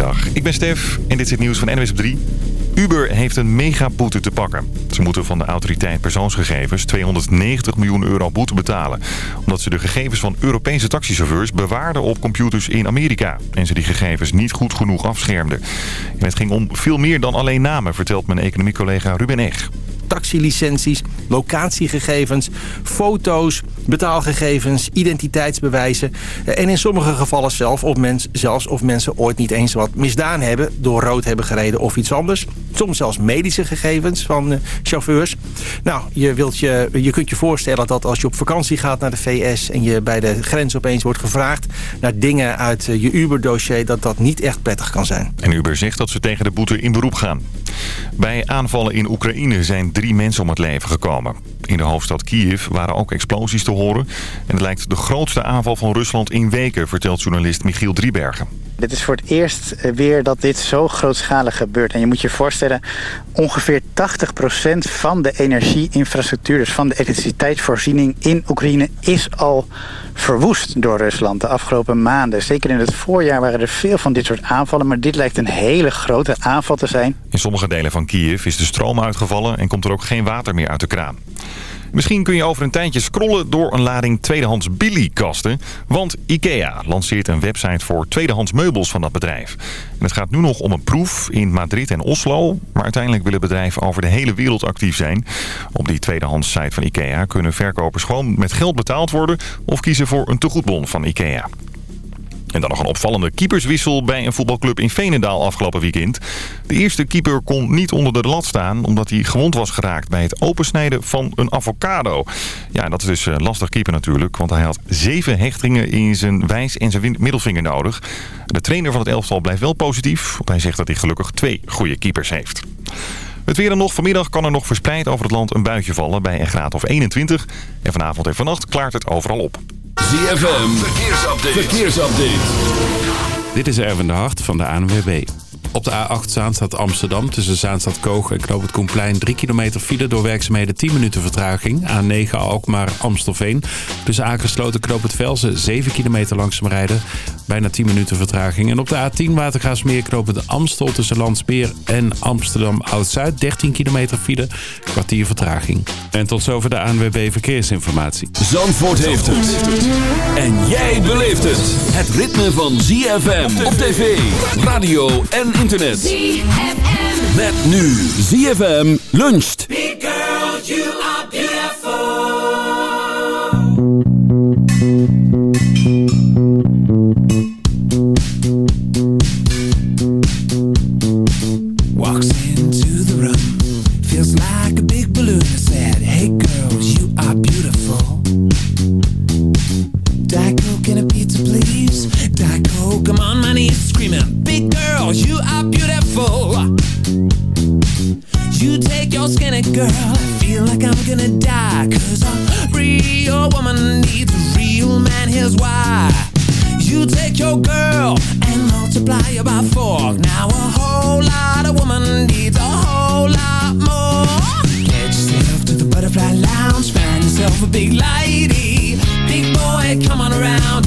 Goedemiddag, ik ben Stef en dit is het nieuws van NWS op 3. Uber heeft een megaboete te pakken. Ze moeten van de autoriteit persoonsgegevens 290 miljoen euro boete betalen. Omdat ze de gegevens van Europese taxichauffeurs bewaarden op computers in Amerika. En ze die gegevens niet goed genoeg afschermden. En het ging om veel meer dan alleen namen, vertelt mijn economiecollega Ruben Eg taxilicenties, locatiegegevens, foto's, betaalgegevens, identiteitsbewijzen. En in sommige gevallen zelf of mens, zelfs of mensen ooit niet eens wat misdaan hebben... door rood hebben gereden of iets anders. Soms zelfs medische gegevens van uh, chauffeurs. Nou, je, wilt je, je kunt je voorstellen dat als je op vakantie gaat naar de VS... en je bij de grens opeens wordt gevraagd naar dingen uit uh, je Uber-dossier... dat dat niet echt prettig kan zijn. En Uber zegt dat ze tegen de boete in beroep gaan. Bij aanvallen in Oekraïne zijn drie mensen om het leven gekomen. In de hoofdstad Kiev waren ook explosies te horen. En het lijkt de grootste aanval van Rusland in weken, vertelt journalist Michiel Driebergen. Dit is voor het eerst eh, weer dat dit zo grootschalig gebeurt. En je moet je voorstellen, ongeveer 80% van de energieinfrastructuur... dus van de elektriciteitsvoorziening in Oekraïne... is al verwoest door Rusland de afgelopen maanden. Zeker in het voorjaar waren er veel van dit soort aanvallen... maar dit lijkt een hele grote aanval te zijn. In sommige delen van Kiev is de stroom uitgevallen... en komt er ook geen water meer uit de kraan. Misschien kun je over een tijdje scrollen door een lading tweedehands Billy-kasten. Want IKEA lanceert een website voor tweedehands meubels van dat bedrijf. En het gaat nu nog om een proef in Madrid en Oslo. Maar uiteindelijk willen bedrijven over de hele wereld actief zijn. Op die tweedehands site van IKEA kunnen verkopers gewoon met geld betaald worden... of kiezen voor een tegoedbon van IKEA. En dan nog een opvallende keeperswissel bij een voetbalclub in Veenendaal afgelopen weekend. De eerste keeper kon niet onder de lat staan omdat hij gewond was geraakt bij het opensnijden van een avocado. Ja, dat is dus eh, lastig keeper natuurlijk, want hij had zeven hechtingen in zijn wijs- en zijn middelvinger nodig. De trainer van het elftal blijft wel positief, want hij zegt dat hij gelukkig twee goede keepers heeft. Het weer dan nog. Vanmiddag kan er nog verspreid over het land een buitje vallen bij een graad of 21. En vanavond en vannacht klaart het overal op. ZFM, verkeersupdate. verkeersupdate. Dit is Erwin de Hart van de ANWB. Op de A8 Zaanstad Amsterdam tussen Zaanstad Koog en Knoop het Koenplein 3 kilometer file door werkzaamheden 10 minuten vertraging. A9 Alkmaar Amstelveen. Tussen aangesloten Knoop het Velsen 7 kilometer langzaam rijden. Bijna 10 minuten vertraging. En op de A10 Watergaasmeer Knoop het Amstel tussen Landsmeer en Amsterdam Oud-Zuid 13 kilometer file. Kwartier vertraging. En tot zover de ANWB Verkeersinformatie. Zandvoort heeft het. En jij beleeft het. Het ritme van ZFM op tv, radio en internet. ZFM. Met nu ZFM luncht. Big girl, you are beautiful. Girls, you are beautiful. You take your skinny girl, I feel like I'm gonna die. Cause a real woman needs a real man, here's why. You take your girl and multiply her by four. Now a whole lot of woman needs a whole lot more. Get yourself to the butterfly lounge, find yourself a big lady. Big boy, come on around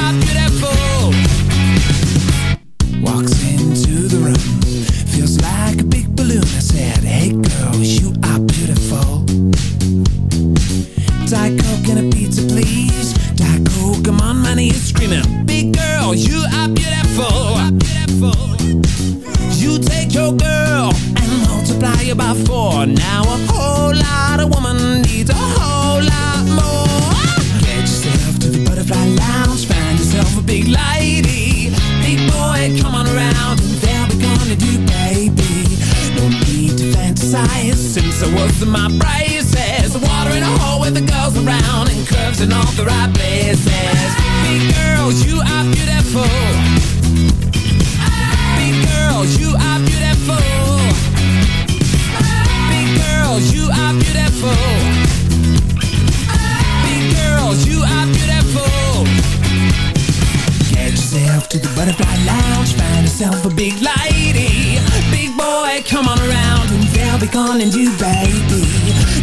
big lady. Big boy, come on around And they'll be calling you baby.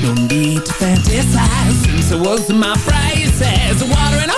No need to fantasize. Since it was my phrases Water and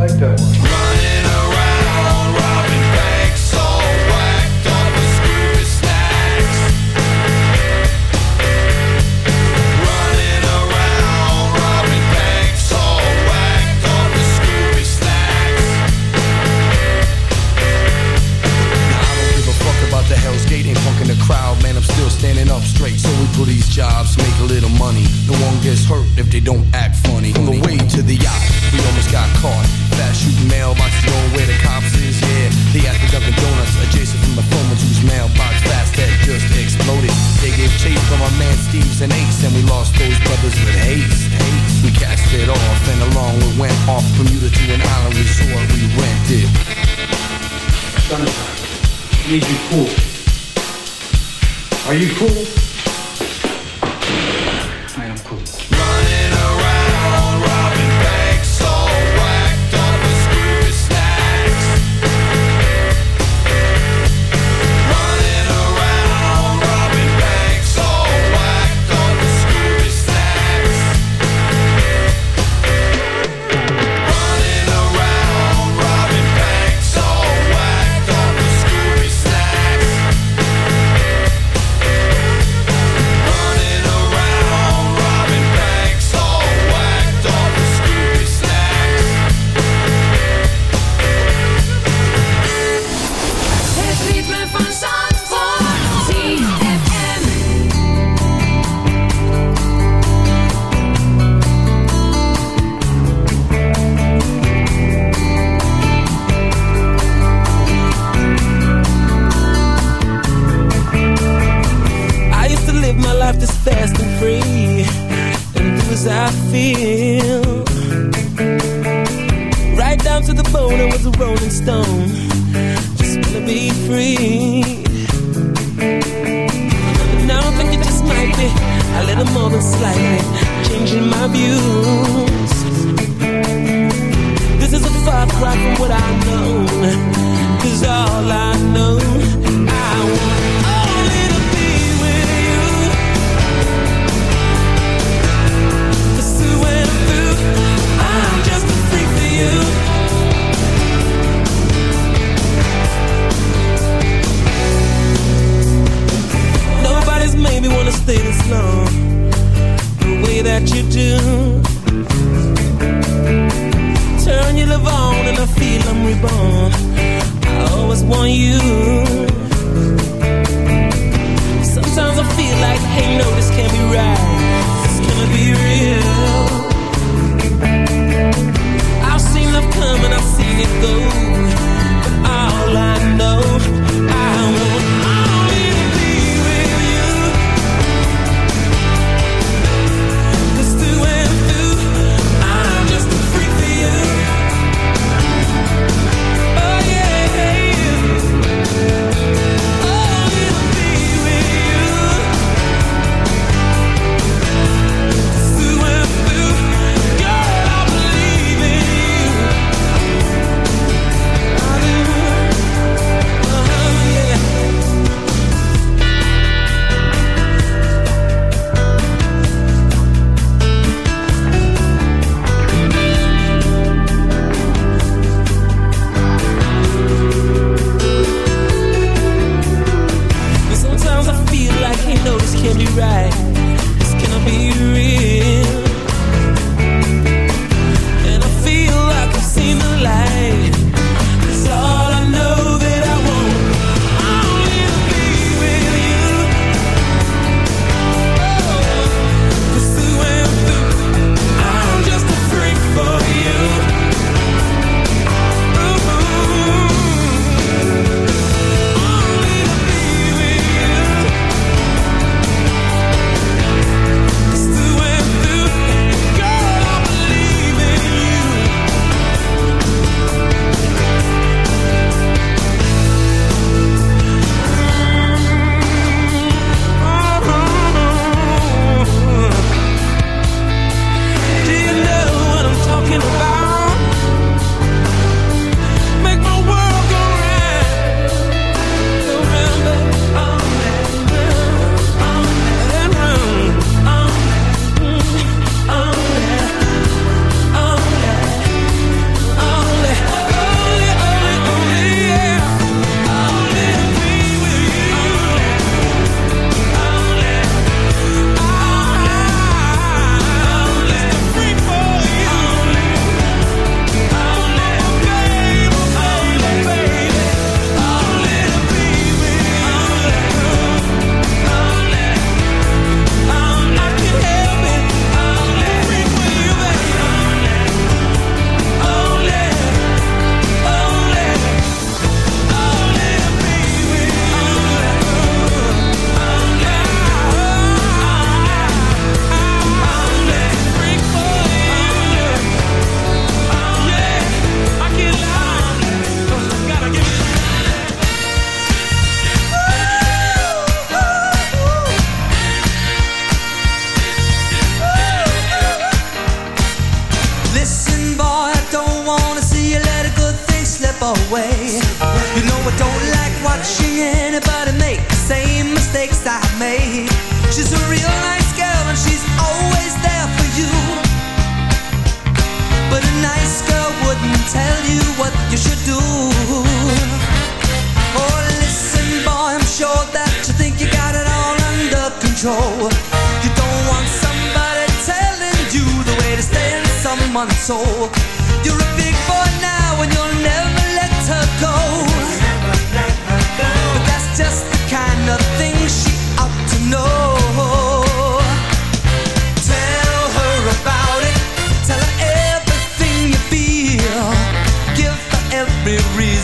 like that one.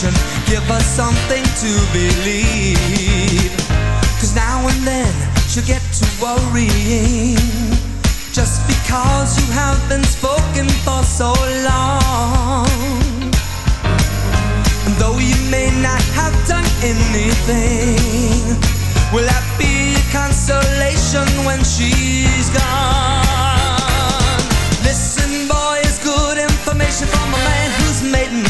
Attention, give us something to believe. Cause now and then she'll get to worrying. Just because you have been spoken for so long. And though you may not have done anything, will that be consolation when she's gone? Listen, boy, it's good information from a man who's made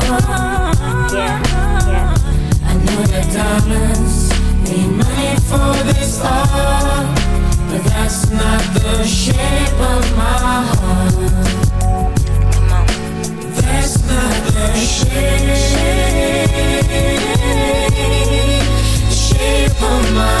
Diamonds need money for this art. But that's not the shape of my heart. That's not the shape, shape of my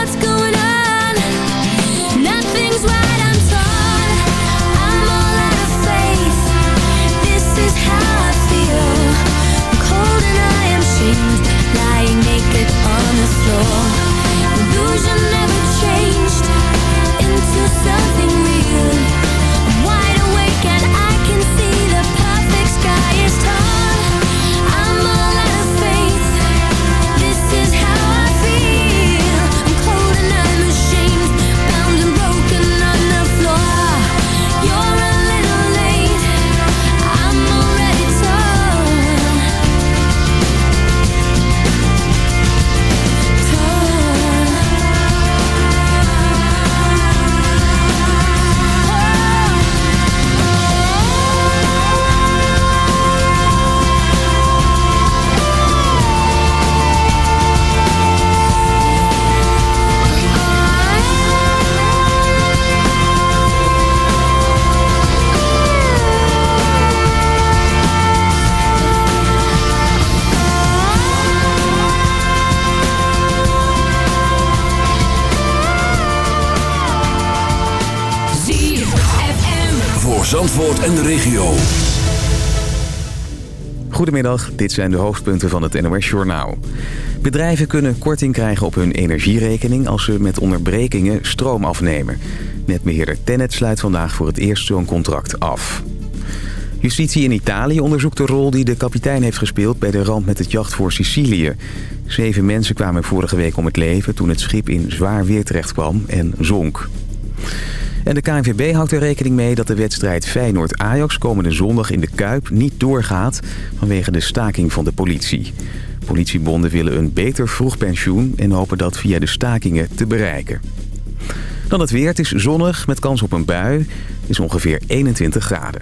let's go. Goedemiddag, dit zijn de hoofdpunten van het NOS-journaal. Bedrijven kunnen korting krijgen op hun energierekening als ze met onderbrekingen stroom afnemen. Netbeheerder Tennet sluit vandaag voor het eerst zo'n contract af. Justitie in Italië onderzoekt de rol die de kapitein heeft gespeeld bij de ramp met het jacht voor Sicilië. Zeven mensen kwamen vorige week om het leven toen het schip in zwaar weer terecht kwam en zonk. En de KNVB houdt er rekening mee dat de wedstrijd Feyenoord-Ajax komende zondag in de Kuip niet doorgaat vanwege de staking van de politie. Politiebonden willen een beter vroeg pensioen en hopen dat via de stakingen te bereiken. Dan het weer. Het is zonnig met kans op een bui. Het is ongeveer 21 graden.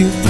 You